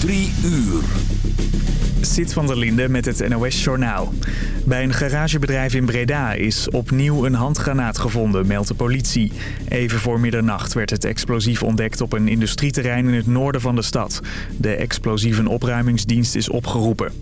Drie uur. Sit van der Linde met het NOS-journaal. Bij een garagebedrijf in Breda is opnieuw een handgranaat gevonden, meldt de politie. Even voor middernacht werd het explosief ontdekt op een industrieterrein in het noorden van de stad. De explosieve opruimingsdienst is opgeroepen.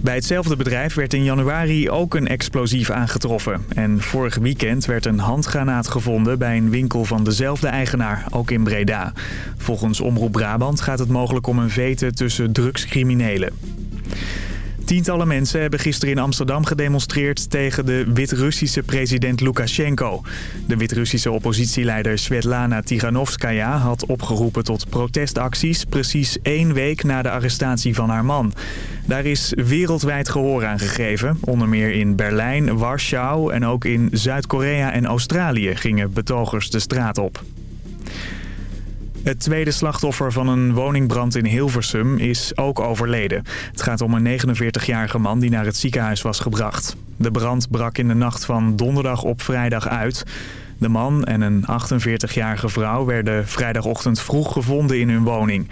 Bij hetzelfde bedrijf werd in januari ook een explosief aangetroffen. En vorig weekend werd een handgranaat gevonden bij een winkel van dezelfde eigenaar, ook in Breda. Volgens Omroep Brabant gaat het mogelijk om een vete tussen drugscriminelen. Tientallen mensen hebben gisteren in Amsterdam gedemonstreerd tegen de Wit-Russische president Lukashenko. De Wit-Russische oppositieleider Svetlana Tiganovskaya had opgeroepen tot protestacties precies één week na de arrestatie van haar man. Daar is wereldwijd gehoor aan gegeven. Onder meer in Berlijn, Warschau en ook in Zuid-Korea en Australië gingen betogers de straat op. Het tweede slachtoffer van een woningbrand in Hilversum is ook overleden. Het gaat om een 49-jarige man die naar het ziekenhuis was gebracht. De brand brak in de nacht van donderdag op vrijdag uit. De man en een 48-jarige vrouw werden vrijdagochtend vroeg gevonden in hun woning.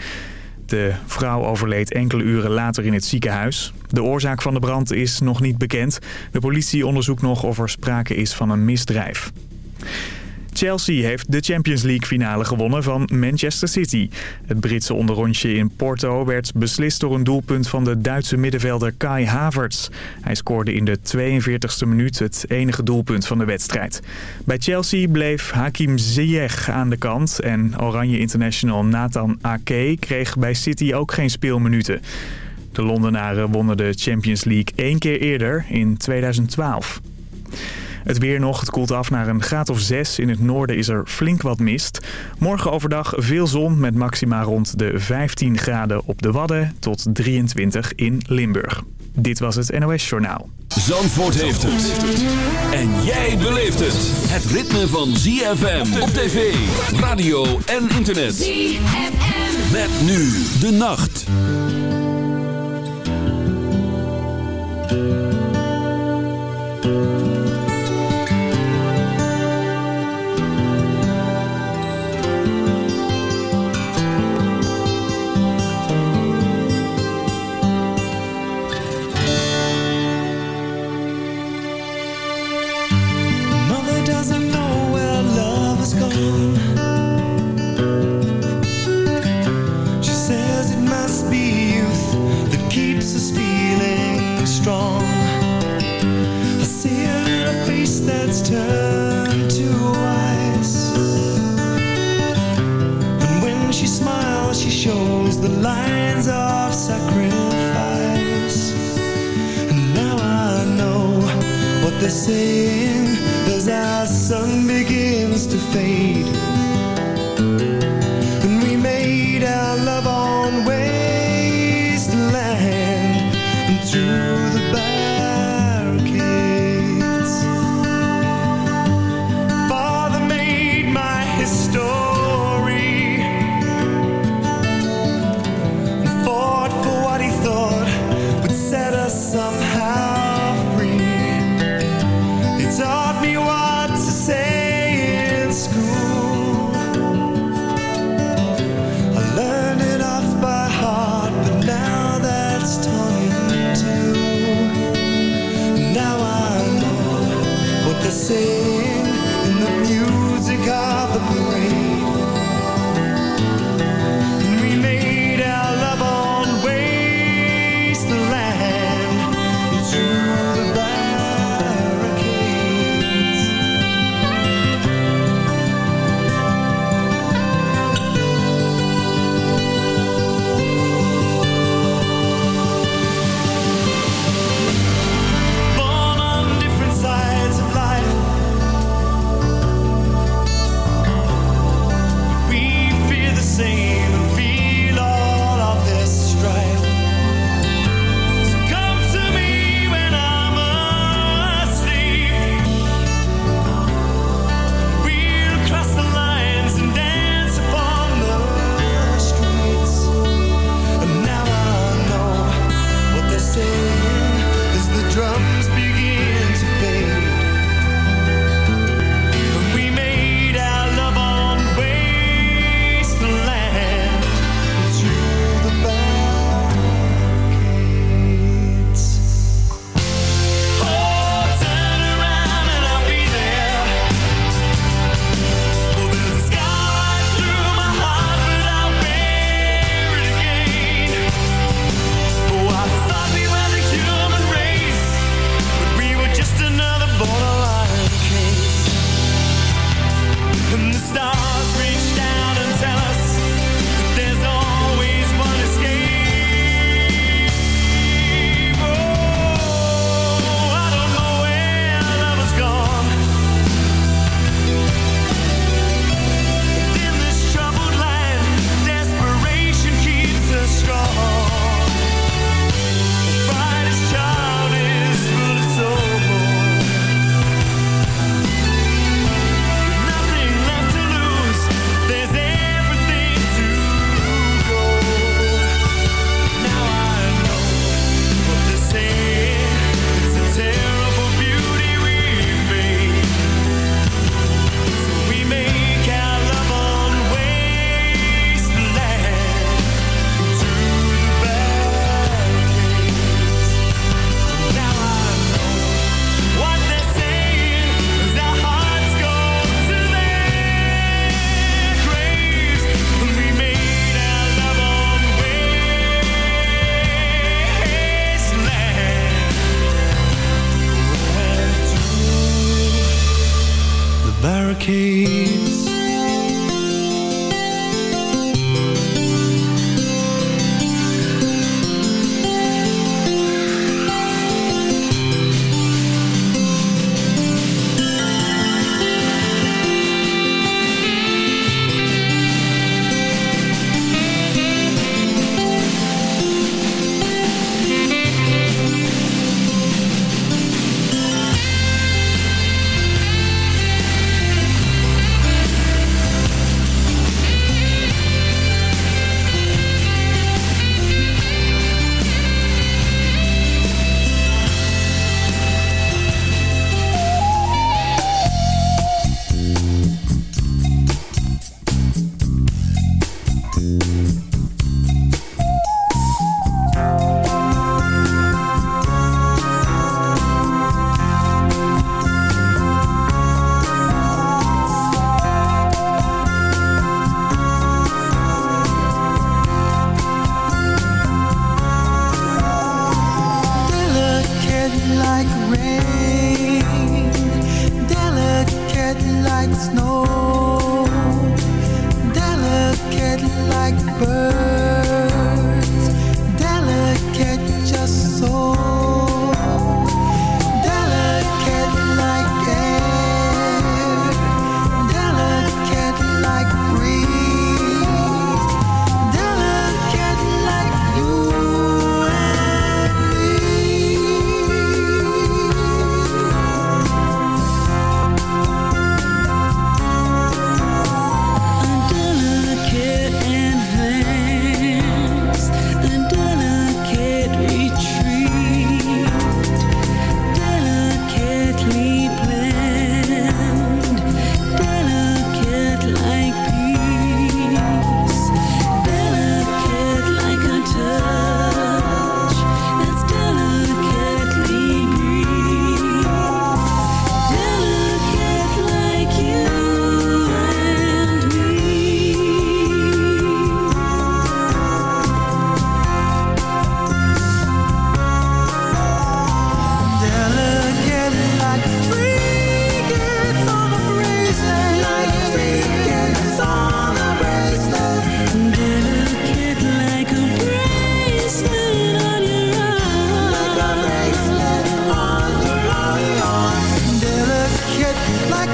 De vrouw overleed enkele uren later in het ziekenhuis. De oorzaak van de brand is nog niet bekend. De politie onderzoekt nog of er sprake is van een misdrijf. Chelsea heeft de Champions League finale gewonnen van Manchester City. Het Britse onderrondje in Porto werd beslist door een doelpunt van de Duitse middenvelder Kai Havertz. Hij scoorde in de 42e minuut het enige doelpunt van de wedstrijd. Bij Chelsea bleef Hakim Ziyech aan de kant en Oranje International Nathan Ake kreeg bij City ook geen speelminuten. De Londenaren wonnen de Champions League één keer eerder in 2012. Het weer nog, het koelt af naar een graad of 6. In het noorden is er flink wat mist. Morgen overdag veel zon met maxima rond de 15 graden op de Wadden tot 23 in Limburg. Dit was het NOS Journaal. Zandvoort heeft het. En jij beleeft het. Het ritme van ZFM op tv, radio en internet. ZFM. Met nu de nacht. is feeling strong. I see in a face that's turned to ice. And when she smiles she shows the lines of sacrifice. And now I know what they're saying. As our sun begins to fade.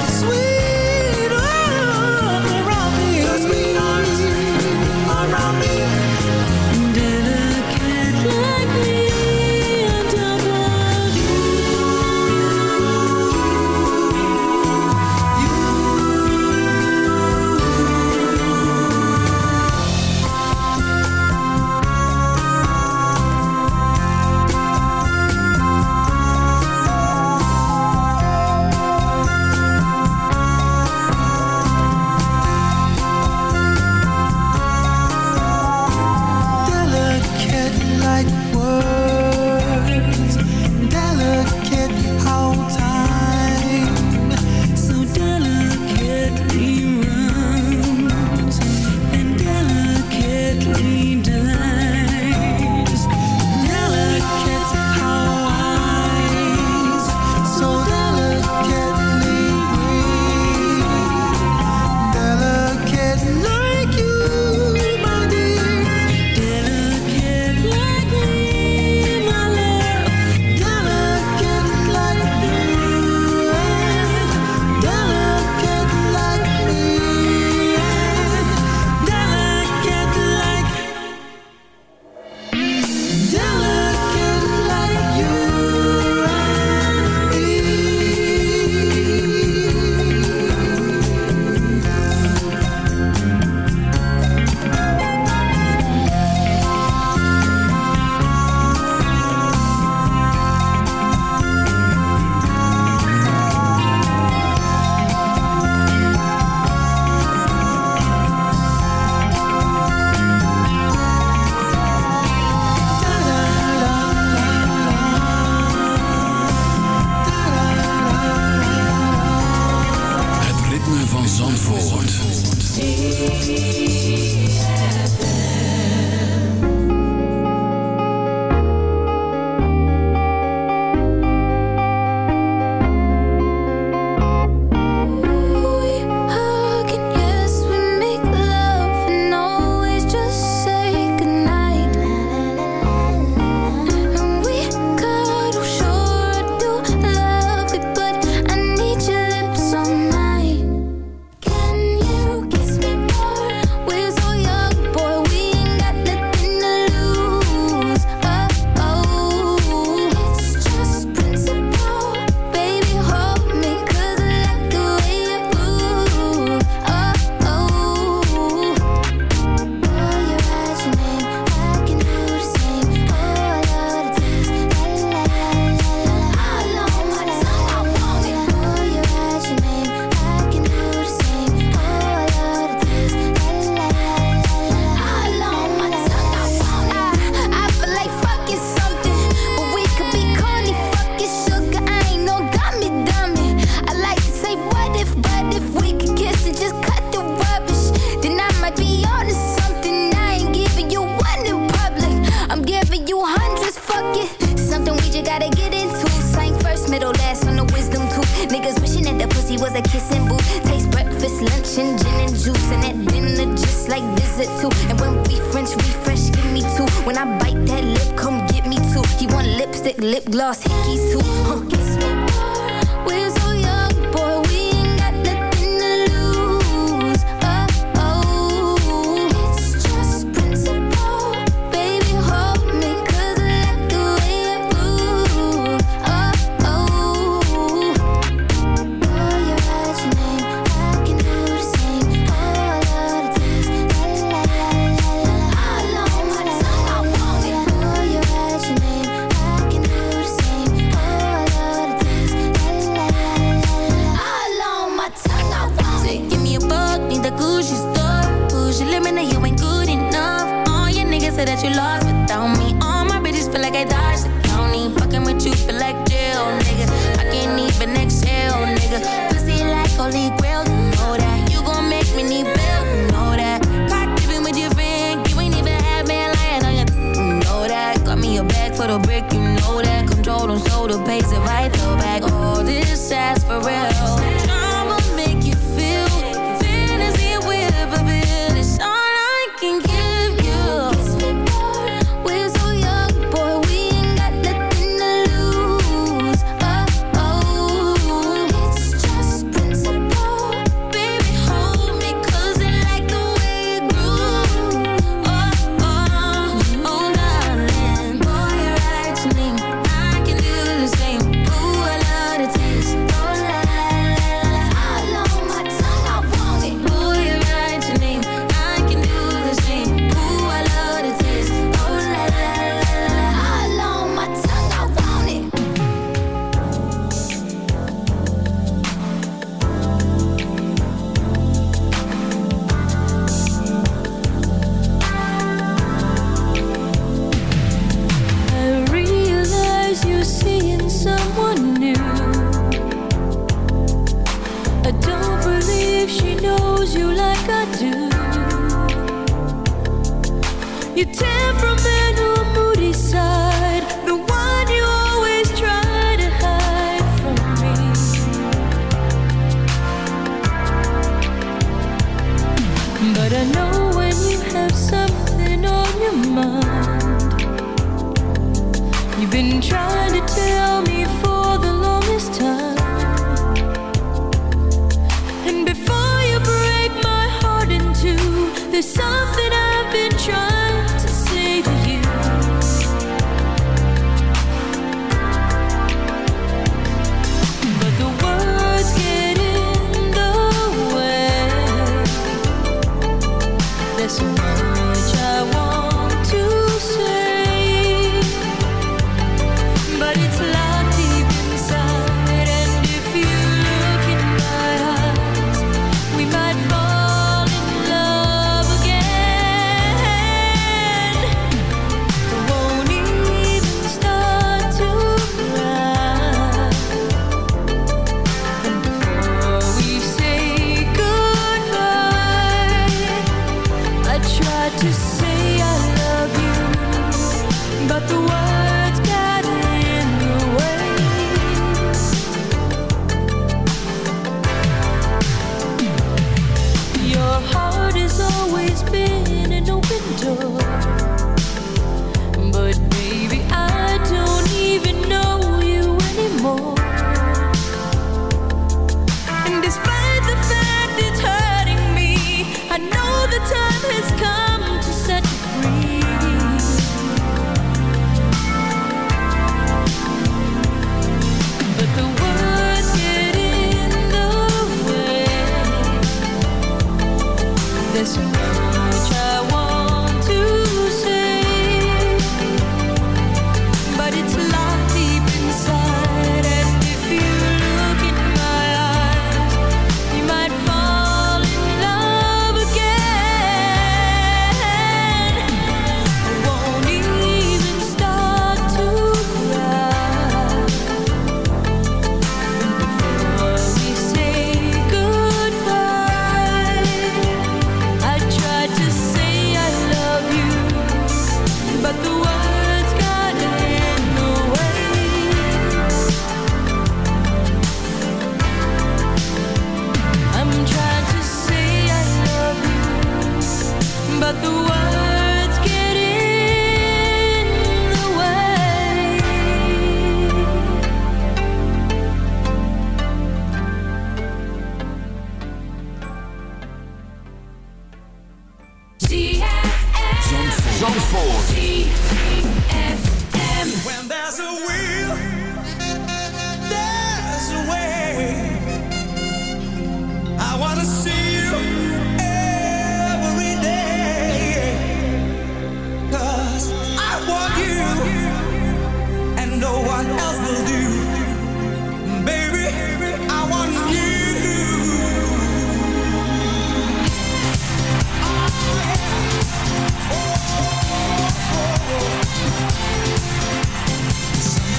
sweet.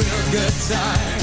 real good time.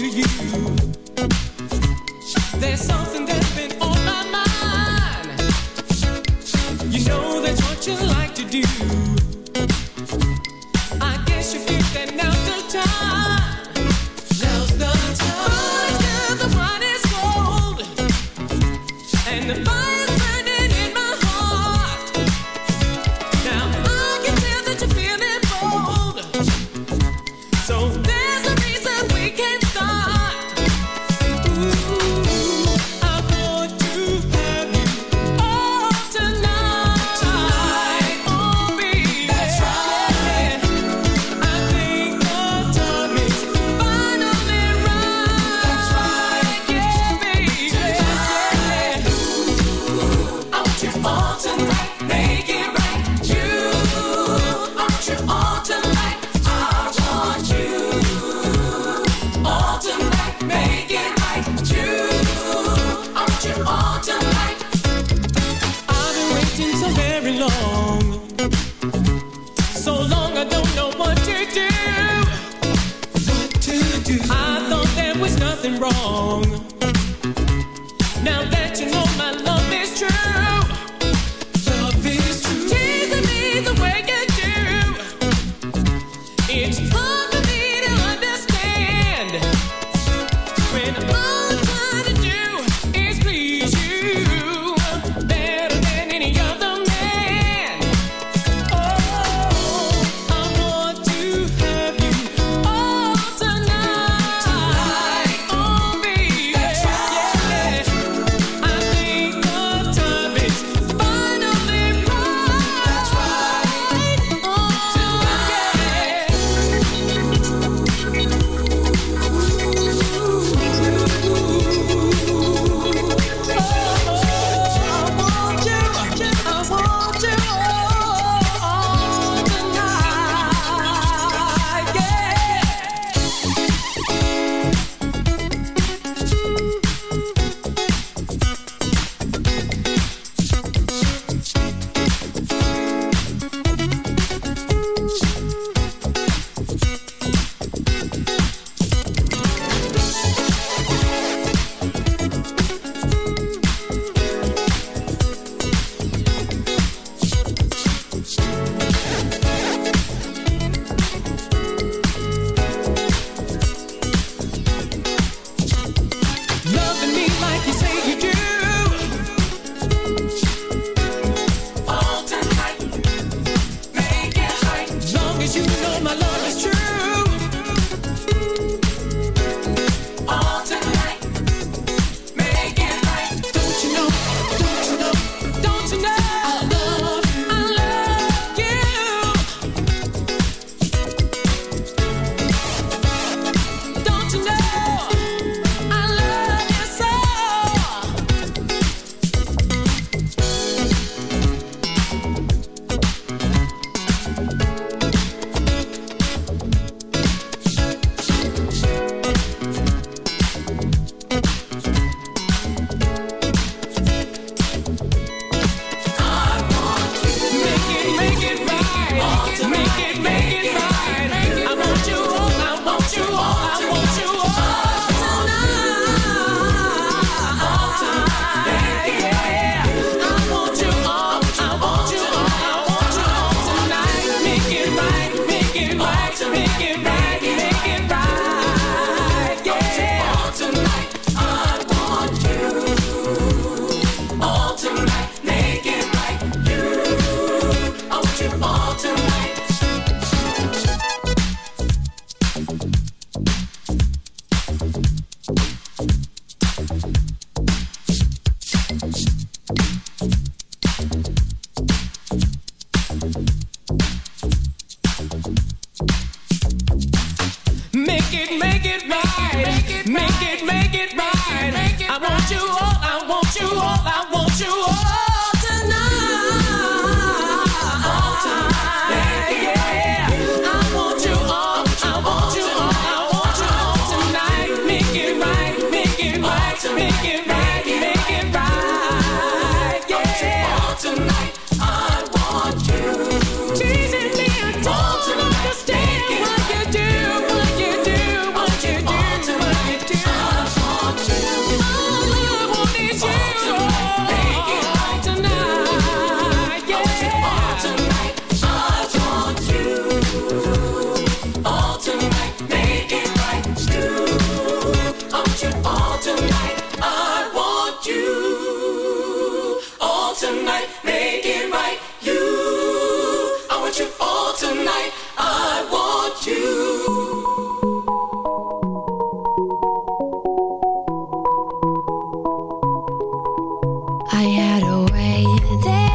To you. day.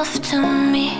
yourself to me.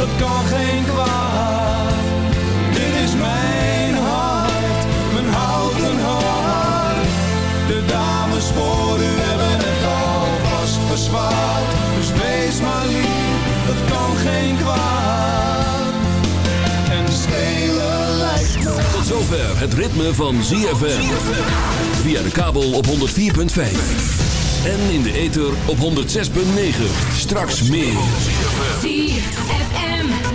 dat kan geen kwaad. Dit is mijn hart, mijn houten hart. De dames voor u hebben het alvast verzwaard. Dus wees maar lief, dat kan geen kwaad. En stelen lijkt me... Tot zover het ritme van ZFM. Via de kabel op 104.5. En in de ether op 106.9. Straks meer.